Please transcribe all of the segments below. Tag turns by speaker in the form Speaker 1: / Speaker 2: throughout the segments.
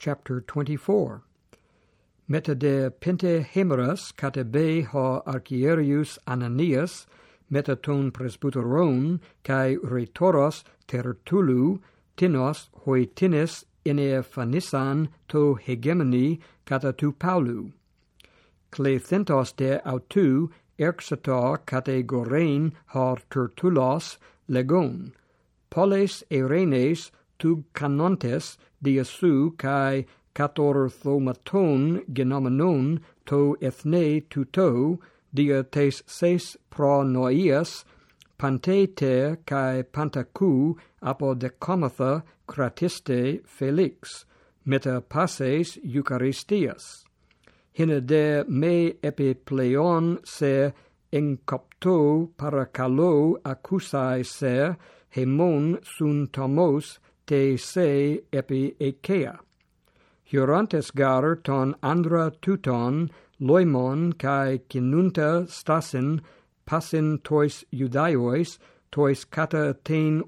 Speaker 1: chapter 24. Meta de Pentahemerus katabe ha Archierius Ananias, meta ton presbuteron, kai retoros tertulu, tinos hoitines ine phanisan to hegemoni kata tu paulu. Clethentos de autu erxata categorein har tertulos legon. Poles erenes Tugcanontes diasu kai catorthomaton genomenon to ethne tuto dia tes ses pronoias pantete kai pantaku apo de comatha cratiste felix meta passes eucharistias. Hine de me epipleon se encopto paracalo accusai se hemon sun tomos te se epi ekea. Hierontes gar ton andra tuton loimon kai kinunta stasin pasin tois judaiois tois kata ten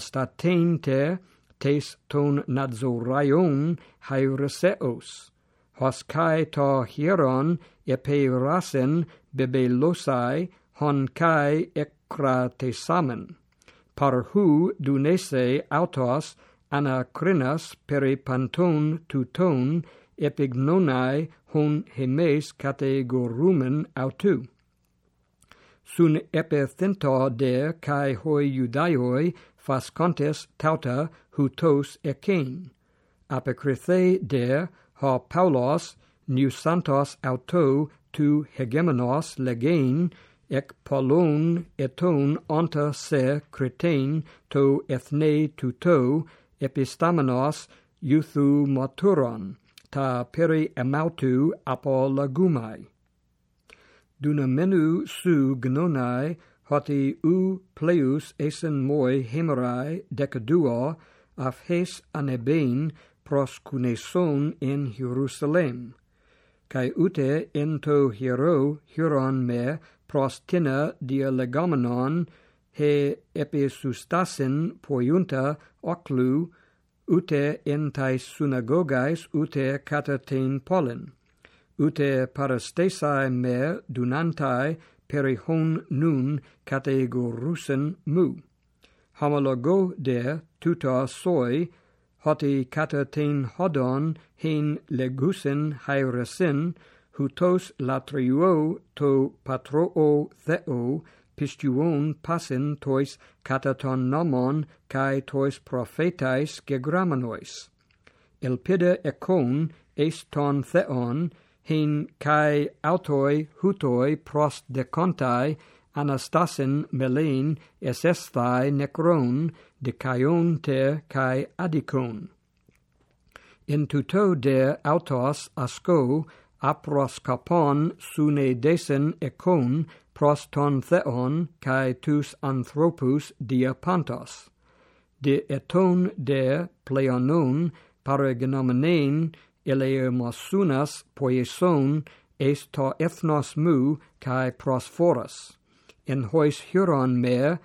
Speaker 1: staten te tes ton nadzoraion haireseos hos kai ta hieron epe rasen bebelosai hon kai ekra tesamen par hu dunese autos anacrinas peri panton tuton epignonae hon hemes categorumen autu. Sun epithento de cae hoi judaioi fascontes tauta hutos ecein. Apocrithe de ha paulos nusantos autou auto tu hegemonos legain ec polon eton anta se cretain to ethne tuto epistamenos euthu maturon, ta peri amautu apo lagumai. Dunamenu su gnonai hoti u pleus esen moi hemerai decaduo af hes anebein proscuneson in Jerusalem kai ute ento hiero hieron me prostina dia legomenon he episustasin poiunta oclu ute entai synagogais ute catatein pollen. Ute parastesai me dunantai perihon nun kategorusen mu. Homologo de tuta soi hoti katatein hodon hin legusin hairesin, hutos latriuo to patroo theo, pistuon pasin tois kataton nomon, cae tois prophetais gegramanois. Elpida econ est ton theon, hin cae autoi hutoi pros decontai, anastasin melein esesthai necron de caion ter kai adicon. In tuto de autos asco apros kapon sune desen ekon pros ton theon kai tus anthropus dia pantos. De eton de pleonon paragenomenein eleemasunas poieson est to ethnos mu kai prosphorus in hois huron me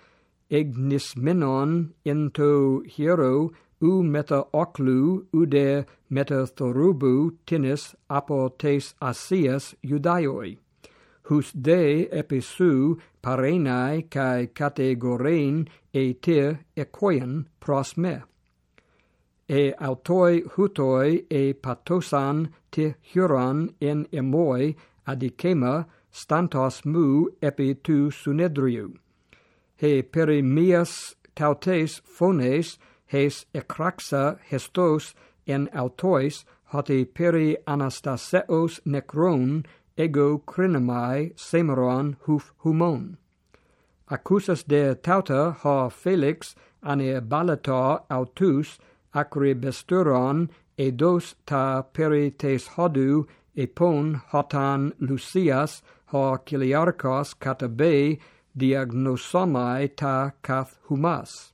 Speaker 1: ignis menon into hiero, u meta oclu, ude meta thorubu tinis apotes asias judaioi, hus de episu parenai cae categorein e tir ecoien pros me. E autoi hutoi e patosan te huron in emoi adicema stantos mu epi tu sunedriu. He peri mias tautes phones hes ekraxa hestos en autois hoti peri anastaseos necron ego crinamai semeron huf humon. Accusas de tauta ha felix ane balata autus acri besturon eidos ta peri tes hodu epon hotan lucias ha kiliarkos katabe diagnosomai ta kath humas.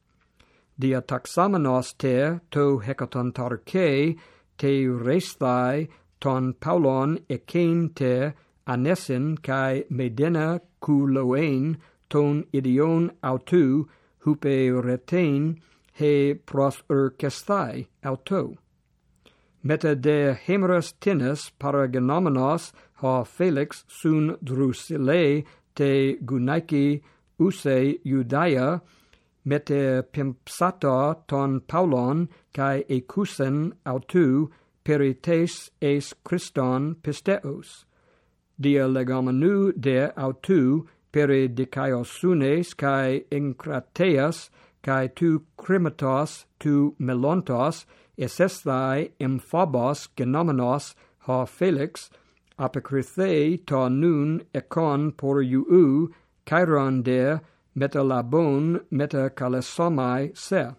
Speaker 1: Dia taxamenos te to hecaton tarke te restai ton paulon ekein te anesin kai medena culoen ton idion autu hupe retain he pros urcestai auto meta de hemerosthenes paragenomenos ha felix sun drusile te gunaiki use judaia mete pimpsata ton paulon kai ekusen autou perites es christon pisteos dia legomenu de autou peri dikaiosune kai inkrateas kai tu krimatos tu melontos esesthai em phobos genomenos ha felix apokrythei ta nun ekon por iu chiron der meta labon meta kalesomai se.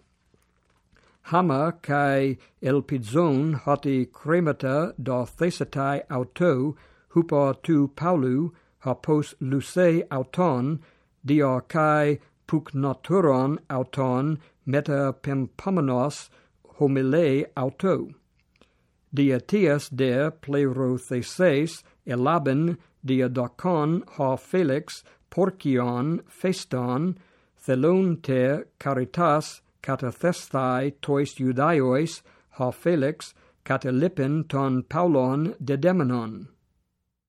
Speaker 1: Hama kai elpizon hoti cremata do thesetai auto hupa tu paulu ha pos luce auton dia kai pugnoturon auton meta pempamenos homile auto. Dietias de pleurotheses elaben dia docon ha felix porcion feston thelon te caritas catathestai tois judaeois ha felix catalipin ton paulon de demonon.